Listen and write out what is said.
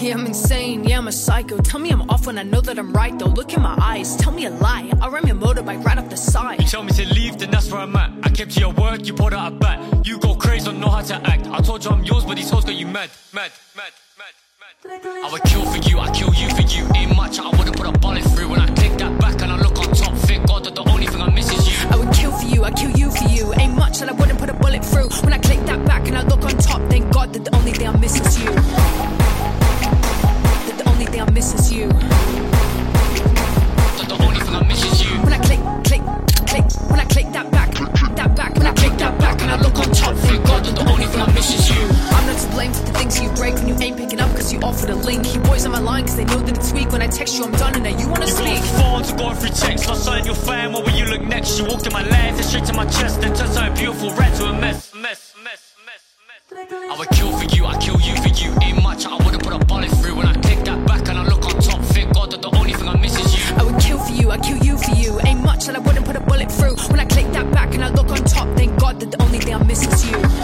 Yeah, I'm insane, yeah, I'm a psycho. Tell me I'm off when I know that I'm right, though. Look in my eyes, tell me a lie. I'll ram your motorbike right off the side. You tell me to leave, then that's where I'm at. I kept to your word, you pulled out a bat. You go crazy, don't know how to act. I told you I'm yours, but these hoes got you mad, mad, mad, mad, mad. I would kill for you, I kill you for you. Ain't much, I wouldn't put a bullet through. When I click that back and I look on top, thank God that the only thing I miss is you. I would kill for you, I kill you for you. Ain't much that I wouldn't put a bullet through. When I click that back and I look on top, thank God that the only thing I miss is you. Picking up cause you offered a link. You boys on my line cause they know that it's weak. When I text you, I'm done and now you wanna You speak. the phone to going through text. I saw in your fan, what will you look next? You walked in my legs and straight to my chest, then turned something beautiful red to a mess, mess, mess, mess, mess. I would kill for you, I kill you for you. Ain't much, I wouldn't put a bullet through. When I click that back and I look on top, thank God that the only thing I miss is you. I would kill for you, I kill you for you. Ain't much that I wouldn't put a bullet through. When I click that back and I look on top, thank God that the only thing I miss is you. That the only thing I miss is you.